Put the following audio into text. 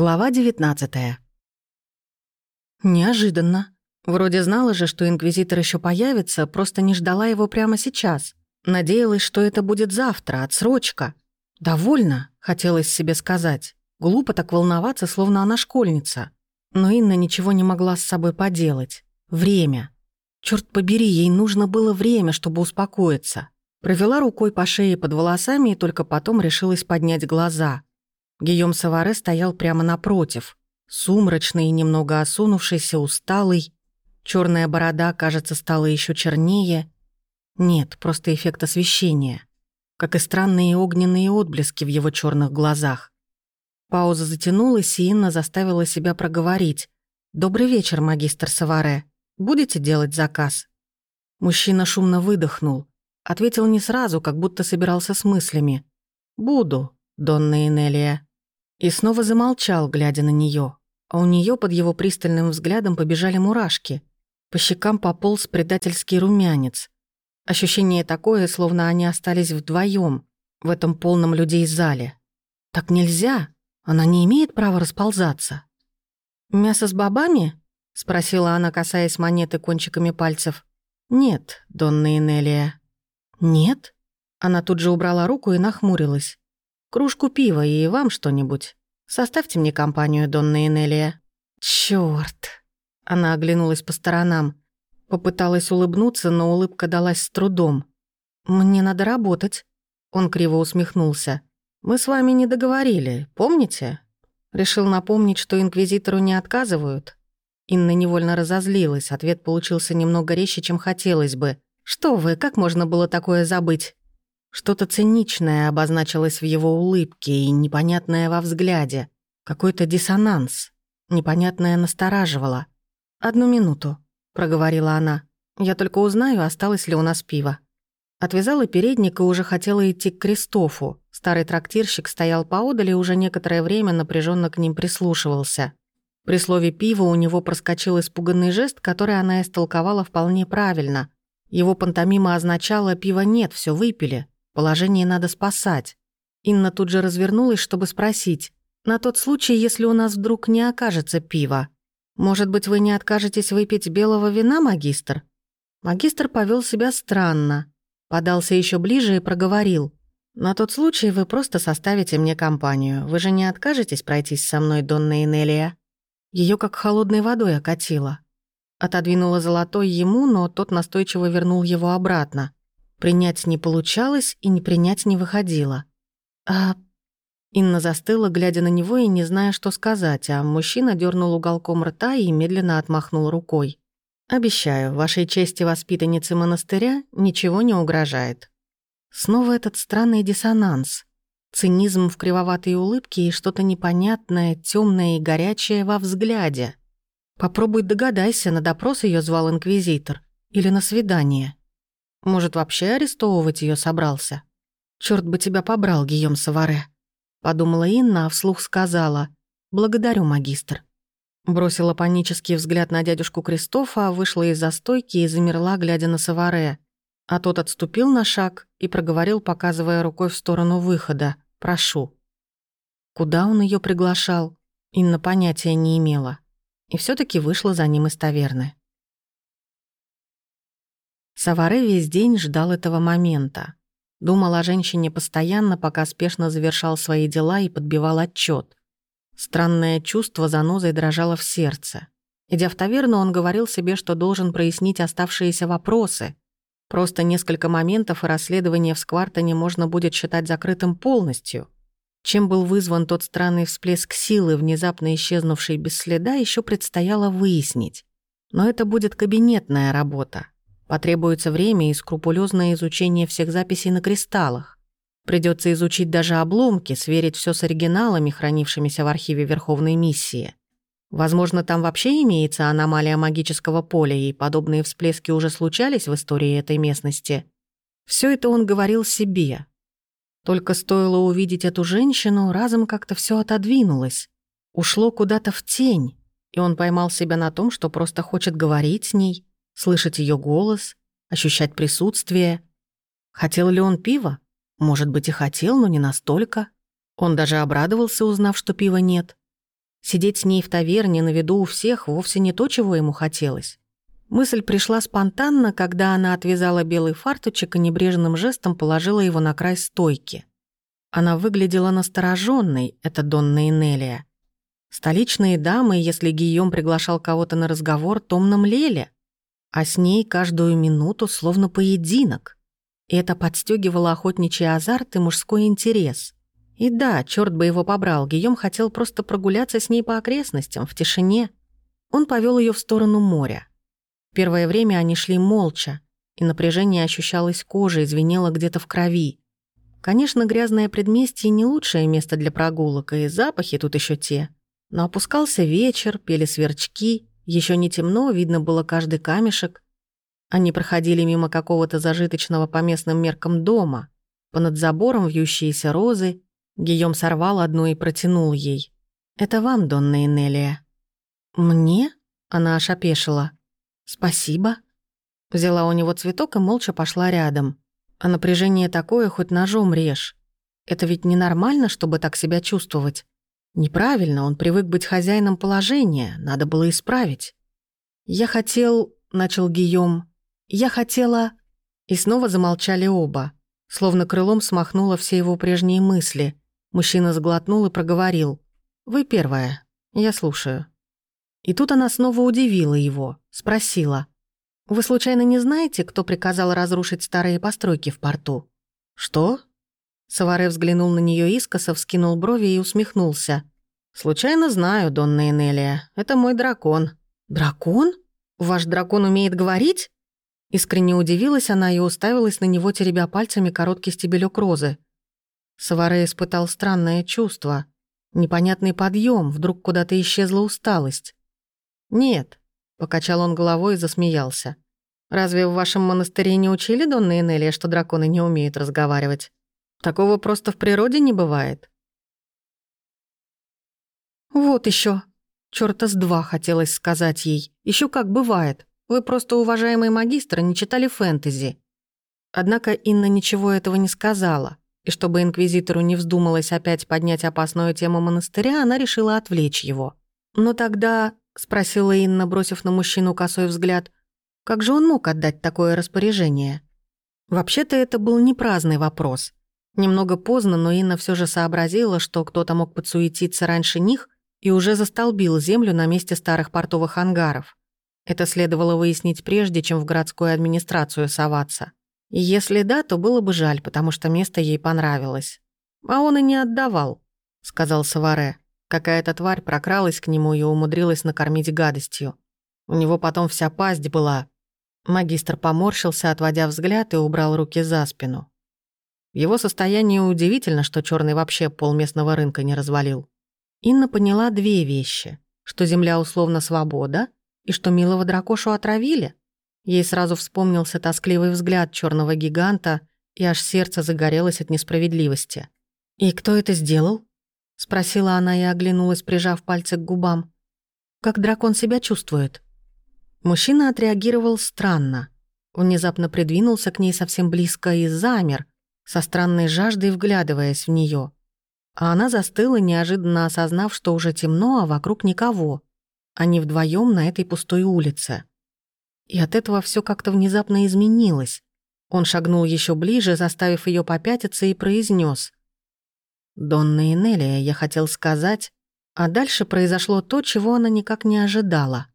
Глава 19 Неожиданно. Вроде знала же, что инквизитор еще появится, просто не ждала его прямо сейчас. Надеялась, что это будет завтра, отсрочка. «Довольно», — хотелось себе сказать. Глупо так волноваться, словно она школьница. Но Инна ничего не могла с собой поделать. Время. Черт побери, ей нужно было время, чтобы успокоиться. Провела рукой по шее под волосами и только потом решилась поднять глаза. Гийом Саваре стоял прямо напротив. Сумрачный немного осунувшийся, усталый. Черная борода, кажется, стала еще чернее. Нет, просто эффект освещения. Как и странные огненные отблески в его черных глазах. Пауза затянулась, и Инна заставила себя проговорить. «Добрый вечер, магистр Саваре. Будете делать заказ?» Мужчина шумно выдохнул. Ответил не сразу, как будто собирался с мыслями. «Буду, Донна Энелия». И снова замолчал, глядя на нее. А у нее под его пристальным взглядом побежали мурашки. По щекам пополз предательский румянец. Ощущение такое, словно они остались вдвоем в этом полном людей зале. Так нельзя. Она не имеет права расползаться. «Мясо с бобами?» — спросила она, касаясь монеты кончиками пальцев. «Нет, Донна Инелия». «Нет?» Она тут же убрала руку и нахмурилась. Кружку пива и вам что-нибудь. Составьте мне компанию, Донна Энелия». «Чёрт!» Она оглянулась по сторонам. Попыталась улыбнуться, но улыбка далась с трудом. «Мне надо работать». Он криво усмехнулся. «Мы с вами не договорили, помните?» Решил напомнить, что инквизитору не отказывают. Инна невольно разозлилась, ответ получился немного резче, чем хотелось бы. «Что вы, как можно было такое забыть?» Что-то циничное обозначилось в его улыбке и непонятное во взгляде. Какой-то диссонанс. Непонятное настораживало. «Одну минуту», — проговорила она. «Я только узнаю, осталось ли у нас пиво». Отвязала передник и уже хотела идти к Кристофу. Старый трактирщик стоял поодаль и уже некоторое время напряженно к ним прислушивался. При слове «пиво» у него проскочил испуганный жест, который она истолковала вполне правильно. Его пантомима означала «пива нет, все выпили». Положение надо спасать. Инна тут же развернулась, чтобы спросить. «На тот случай, если у нас вдруг не окажется пива. Может быть, вы не откажетесь выпить белого вина, магистр?» Магистр повел себя странно. Подался еще ближе и проговорил. «На тот случай вы просто составите мне компанию. Вы же не откажетесь пройтись со мной, Донна Энелия?» Ее как холодной водой окатило. Отодвинула золотой ему, но тот настойчиво вернул его обратно. Принять не получалось и не принять не выходило. «А...» Инна застыла, глядя на него и не зная, что сказать, а мужчина дернул уголком рта и медленно отмахнул рукой. «Обещаю, вашей чести воспитанницы монастыря ничего не угрожает». Снова этот странный диссонанс. Цинизм в кривоватой улыбке и что-то непонятное, темное и горячее во взгляде. Попробуй догадайся, на допрос ее звал инквизитор. Или на свидание. Может, вообще арестовывать ее собрался? Черт бы тебя побрал, Гийом Саваре. Подумала Инна, а вслух сказала. «Благодарю, магистр». Бросила панический взгляд на дядюшку Кристофа, вышла из застойки и замерла, глядя на Саваре. А тот отступил на шаг и проговорил, показывая рукой в сторону выхода. «Прошу». Куда он ее приглашал? Инна понятия не имела. И все таки вышла за ним из таверны. Саваре весь день ждал этого момента. Думал о женщине постоянно, пока спешно завершал свои дела и подбивал отчет. Странное чувство занозой дрожало в сердце. Идя в таверну, он говорил себе, что должен прояснить оставшиеся вопросы. Просто несколько моментов и расследование в Сквартоне можно будет считать закрытым полностью. Чем был вызван тот странный всплеск силы, внезапно исчезнувший без следа, еще предстояло выяснить. Но это будет кабинетная работа. Потребуется время и скрупулезное изучение всех записей на кристаллах. Придется изучить даже обломки, сверить все с оригиналами, хранившимися в архиве Верховной миссии. Возможно, там вообще имеется аномалия магического поля, и подобные всплески уже случались в истории этой местности. Все это он говорил себе. Только стоило увидеть эту женщину, разом как-то все отодвинулось. Ушло куда-то в тень, и он поймал себя на том, что просто хочет говорить с ней, слышать ее голос, ощущать присутствие. Хотел ли он пива? Может быть, и хотел, но не настолько. Он даже обрадовался, узнав, что пива нет. Сидеть с ней в таверне на виду у всех вовсе не то, чего ему хотелось. Мысль пришла спонтанно, когда она отвязала белый фартучек и небрежным жестом положила его на край стойки. Она выглядела настороженной, это Донна Инелия. Столичные дамы, если Гийом приглашал кого-то на разговор, томно млели, а с ней каждую минуту словно поединок. И это подстегивало охотничий азарт и мужской интерес. И да, черт бы его побрал, Гийом хотел просто прогуляться с ней по окрестностям, в тишине. Он повел ее в сторону моря. Первое время они шли молча, и напряжение ощущалось кожей, звенело где-то в крови. Конечно, грязное предместье не лучшее место для прогулок, и запахи тут еще те. Но опускался вечер, пели сверчки, еще не темно, видно было каждый камешек. Они проходили мимо какого-то зажиточного по местным меркам дома. Понад забором вьющиеся розы. Гийом сорвал одну и протянул ей. «Это вам, Донна Энелия». «Мне?» — она аж опешила. «Спасибо». Взяла у него цветок и молча пошла рядом. А напряжение такое, хоть ножом режь. Это ведь ненормально, чтобы так себя чувствовать. Неправильно, он привык быть хозяином положения, надо было исправить. «Я хотел...» — начал Гийом. «Я хотела...» И снова замолчали оба. Словно крылом смахнуло все его прежние мысли. Мужчина сглотнул и проговорил. «Вы первая. Я слушаю». И тут она снова удивила его, спросила. «Вы случайно не знаете, кто приказал разрушить старые постройки в порту?» «Что?» Саваре взглянул на нее искоса, вскинул брови и усмехнулся. «Случайно знаю, Донна Энелия. Это мой дракон». «Дракон? Ваш дракон умеет говорить?» Искренне удивилась она и уставилась на него, теребя пальцами короткий стебелек розы. Саваре испытал странное чувство. Непонятный подъем, вдруг куда-то исчезла усталость. «Нет», — покачал он головой и засмеялся. «Разве в вашем монастыре не учили, Донна Энелия, что драконы не умеют разговаривать? Такого просто в природе не бывает». «Вот еще. Чёрта с два хотелось сказать ей. Еще как бывает. Вы просто, уважаемый магистр, не читали фэнтези». Однако Инна ничего этого не сказала, и чтобы инквизитору не вздумалось опять поднять опасную тему монастыря, она решила отвлечь его. Но тогда спросила Инна, бросив на мужчину косой взгляд. Как же он мог отдать такое распоряжение? Вообще-то это был не праздный вопрос. Немного поздно, но Инна все же сообразила, что кто-то мог подсуетиться раньше них и уже застолбил землю на месте старых портовых ангаров. Это следовало выяснить прежде, чем в городскую администрацию соваться. И если да, то было бы жаль, потому что место ей понравилось. «А он и не отдавал», — сказал Саваре. Какая-то тварь прокралась к нему и умудрилась накормить гадостью. У него потом вся пасть была. Магистр поморщился, отводя взгляд, и убрал руки за спину. Его состоянии удивительно, что черный вообще полместного рынка не развалил. Инна поняла две вещи. Что земля условно свобода, и что милого дракошу отравили. Ей сразу вспомнился тоскливый взгляд черного гиганта, и аж сердце загорелось от несправедливости. «И кто это сделал?» Спросила она и оглянулась, прижав пальцы к губам. «Как дракон себя чувствует?» Мужчина отреагировал странно. Внезапно придвинулся к ней совсем близко и замер, со странной жаждой вглядываясь в нее. А она застыла, неожиданно осознав, что уже темно, а вокруг никого. Они вдвоем на этой пустой улице. И от этого все как-то внезапно изменилось. Он шагнул еще ближе, заставив ее попятиться, и произнес: Донна Энелия, я хотел сказать, а дальше произошло то, чего она никак не ожидала.